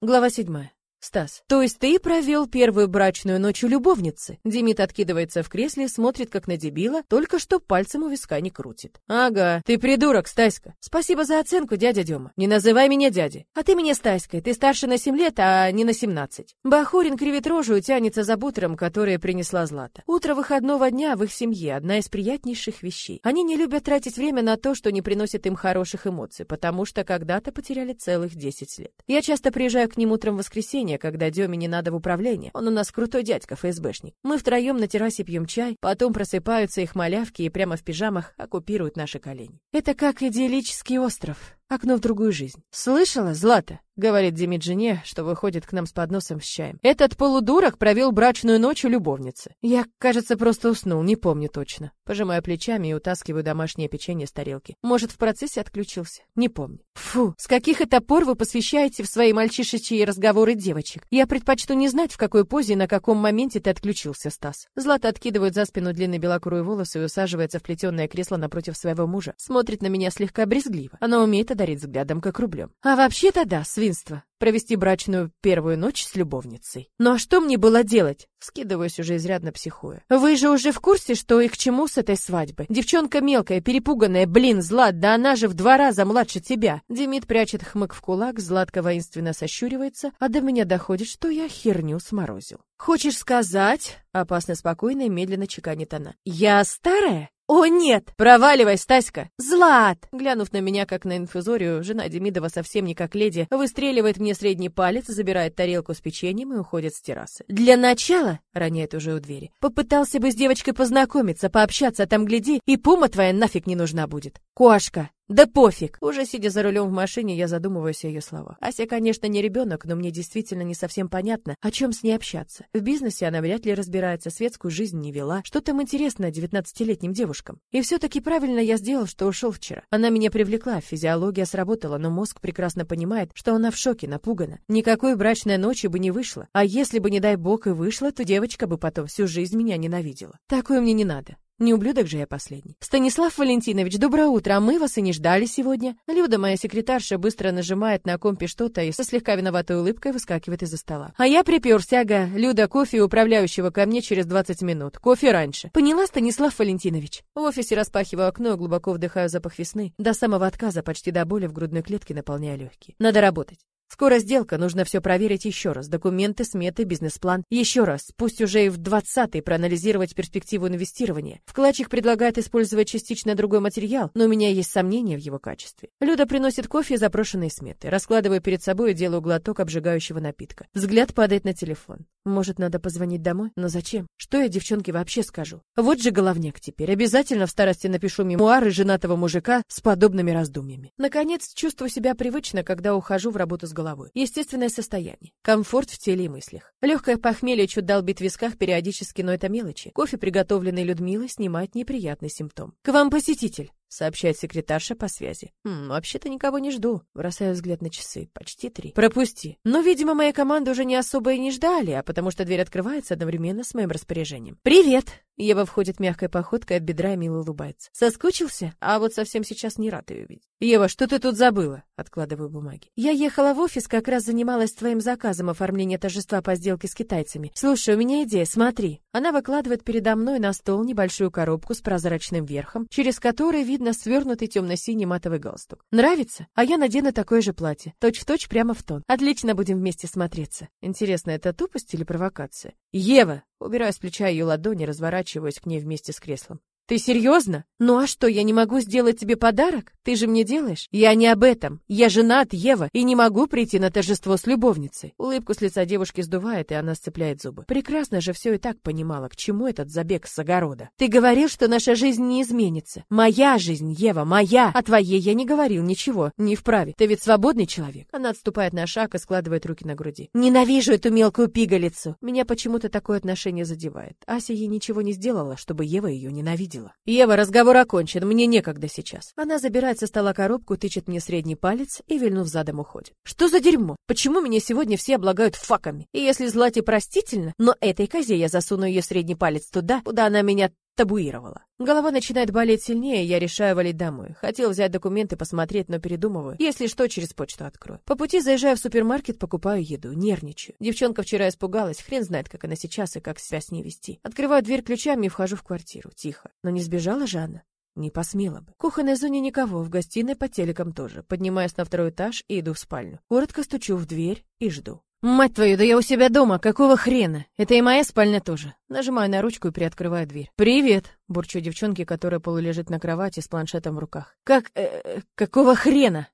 Глава седьмая. Стас. То есть ты провел первую брачную ночь у любовницы? Демид откидывается в кресле, смотрит как на дебила, только что пальцем у виска не крутит. Ага, ты придурок, Стаська. Спасибо за оценку, дядя Дема. Не называй меня дядей. А ты меня Стаськой. Ты старше на 7 лет, а не на 17. Бахурин кривит рожу и тянется за бутером, который принесла Злата. Утро выходного дня в их семье одна из приятнейших вещей. Они не любят тратить время на то, что не приносит им хороших эмоций, потому что когда-то потеряли целых 10 лет. Я часто приезжаю к ним утром в воскресенье воскресенье, когда Деме не надо в управление. Он у нас крутой дядька, ФСБшник. Мы втроем на террасе пьем чай, потом просыпаются их малявки и прямо в пижамах оккупируют наши колени. Это как идиллический остров. Окно в другую жизнь. Слышала, Злата? Говорит Демид жене, что выходит к нам с подносом с чаем. Этот полудурок провел брачную ночь у любовницы. Я, кажется, просто уснул, не помню точно. Пожимаю плечами и утаскиваю домашнее печенье с тарелки. Может, в процессе отключился? Не помню. Фу, с каких это пор вы посвящаете в свои мальчишечьи разговоры девочек? Я предпочту не знать, в какой позе и на каком моменте ты отключился, Стас. Злата откидывает за спину длинные белокурые волосы и усаживается в плетеное кресло напротив своего мужа. Смотрит на меня слегка брезгливо. Она умеет одарить взглядом, как рублем. А вообще-то да, свинство. Провести брачную первую ночь с любовницей. Ну а что мне было делать? Скидываюсь уже изрядно психуя. Вы же уже в курсе, что и к чему с этой свадьбы? Девчонка мелкая, перепуганная, блин, Злат, да она же в два раза младше тебя. Демид прячет хмык в кулак, Златка воинственно сощуривается, а до меня доходит, что я херню сморозил. Хочешь сказать? Опасно спокойно и медленно чеканит она. Я старая? «О, нет! Проваливай, Стаська!» «Злат!» Глянув на меня, как на инфузорию, жена Демидова совсем не как леди, выстреливает мне средний палец, забирает тарелку с печеньем и уходит с террасы. «Для начала», — роняет уже у двери, «попытался бы с девочкой познакомиться, пообщаться, там гляди, и пума твоя нафиг не нужна будет. Кошка, да пофиг. Уже сидя за рулем в машине, я задумываюсь о ее словах. Ася, конечно, не ребенок, но мне действительно не совсем понятно, о чем с ней общаться. В бизнесе она вряд ли разбирается, светскую жизнь не вела. Что там интересно девятнадцатилетним девушкам? И все-таки правильно я сделал, что ушел вчера. Она меня привлекла, физиология сработала, но мозг прекрасно понимает, что она в шоке, напугана. Никакой брачной ночи бы не вышло. А если бы, не дай бог, и вышло, то девочка бы потом всю жизнь меня ненавидела. Такое мне не надо. Не ублюдок же я последний. Станислав Валентинович, доброе утро, а мы вас и не ждали сегодня. Люда, моя секретарша, быстро нажимает на компе что-то и со слегка виноватой улыбкой выскакивает из-за стола. А я приперся, ага. Люда, кофе управляющего ко мне через 20 минут. Кофе раньше. Поняла, Станислав Валентинович? В офисе распахиваю окно, глубоко вдыхаю запах весны. До самого отказа, почти до боли в грудной клетке наполняя легкие. Надо работать. Скоро сделка, нужно все проверить еще раз. Документы, сметы, бизнес-план. Еще раз, пусть уже и в двадцатый проанализировать перспективу инвестирования. Вкладчик предлагает использовать частично другой материал, но у меня есть сомнения в его качестве. Люда приносит кофе и запрошенные сметы. Раскладываю перед собой и делаю глоток обжигающего напитка. Взгляд падает на телефон. Может, надо позвонить домой? Но зачем? Что я девчонке вообще скажу? Вот же головняк теперь. Обязательно в старости напишу мемуары женатого мужика с подобными раздумьями. Наконец, чувствую себя привычно, когда ухожу в работу с головой. Естественное состояние. Комфорт в теле и мыслях. Легкое похмелье чуть долбит в висках периодически, но это мелочи. Кофе, приготовленный Людмилой, снимает неприятный симптом. К вам посетитель сообщает секретарша по связи. «Хм, вообще-то никого не жду». Бросаю взгляд на часы. Почти три. «Пропусти». Но, видимо, моя команда уже не особо и не ждали, а потому что дверь открывается одновременно с моим распоряжением. «Привет!» Ева входит мягкой походкой от бедра и мило улыбается. «Соскучился? А вот совсем сейчас не рад ее видеть». «Ева, что ты тут забыла?» Откладываю бумаги. «Я ехала в офис, как раз занималась твоим заказом оформления торжества по сделке с китайцами. Слушай, у меня идея, смотри». Она выкладывает передо мной на стол небольшую коробку с прозрачным верхом, через который видно свернутый темно-синий матовый галстук. Нравится? А я надену такое же платье, точь-в-точь точь прямо в тон. Отлично будем вместе смотреться. Интересно, это тупость или провокация? «Ева!» Убираю с плеча ее ладони, разворачиваюсь к ней вместе с креслом. Ты серьезно? Ну а что, я не могу сделать тебе подарок? Ты же мне делаешь? Я не об этом. Я женат, Ева, и не могу прийти на торжество с любовницей. Улыбку с лица девушки сдувает, и она сцепляет зубы. Прекрасно же все и так понимала, к чему этот забег с огорода. Ты говорил, что наша жизнь не изменится. Моя жизнь, Ева, моя. А твоей я не говорил ничего, не вправе. Ты ведь свободный человек. Она отступает на шаг и складывает руки на груди. Ненавижу эту мелкую пигалицу. Меня почему-то такое отношение задевает. Ася ей ничего не сделала, чтобы Ева ее ненавидела видела. Ева, разговор окончен, мне некогда сейчас. Она забирает со стола коробку, тычет мне средний палец и, вильнув задом, уходит. Что за дерьмо? Почему меня сегодня все облагают факами? И если Злате простительно, но этой козе я засуну ее средний палец туда, куда она меня табуировала. Голова начинает болеть сильнее, я решаю валить домой. Хотел взять документы, посмотреть, но передумываю. Если что, через почту открою. По пути заезжаю в супермаркет, покупаю еду, нервничаю. Девчонка вчера испугалась, хрен знает, как она сейчас и как себя с ней вести. Открываю дверь ключами и вхожу в квартиру. Тихо. Но не сбежала Жанна? Не посмела бы. В кухонной зоне никого, в гостиной под телеком тоже. Поднимаюсь на второй этаж и иду в спальню. Коротко стучу в дверь и жду. «Мать твою, да я у себя дома, какого хрена? Это и моя спальня тоже». Нажимаю на ручку и приоткрываю дверь. «Привет!» — бурчу девчонке, которая полулежит на кровати с планшетом в руках. «Как... Э, какого хрена?»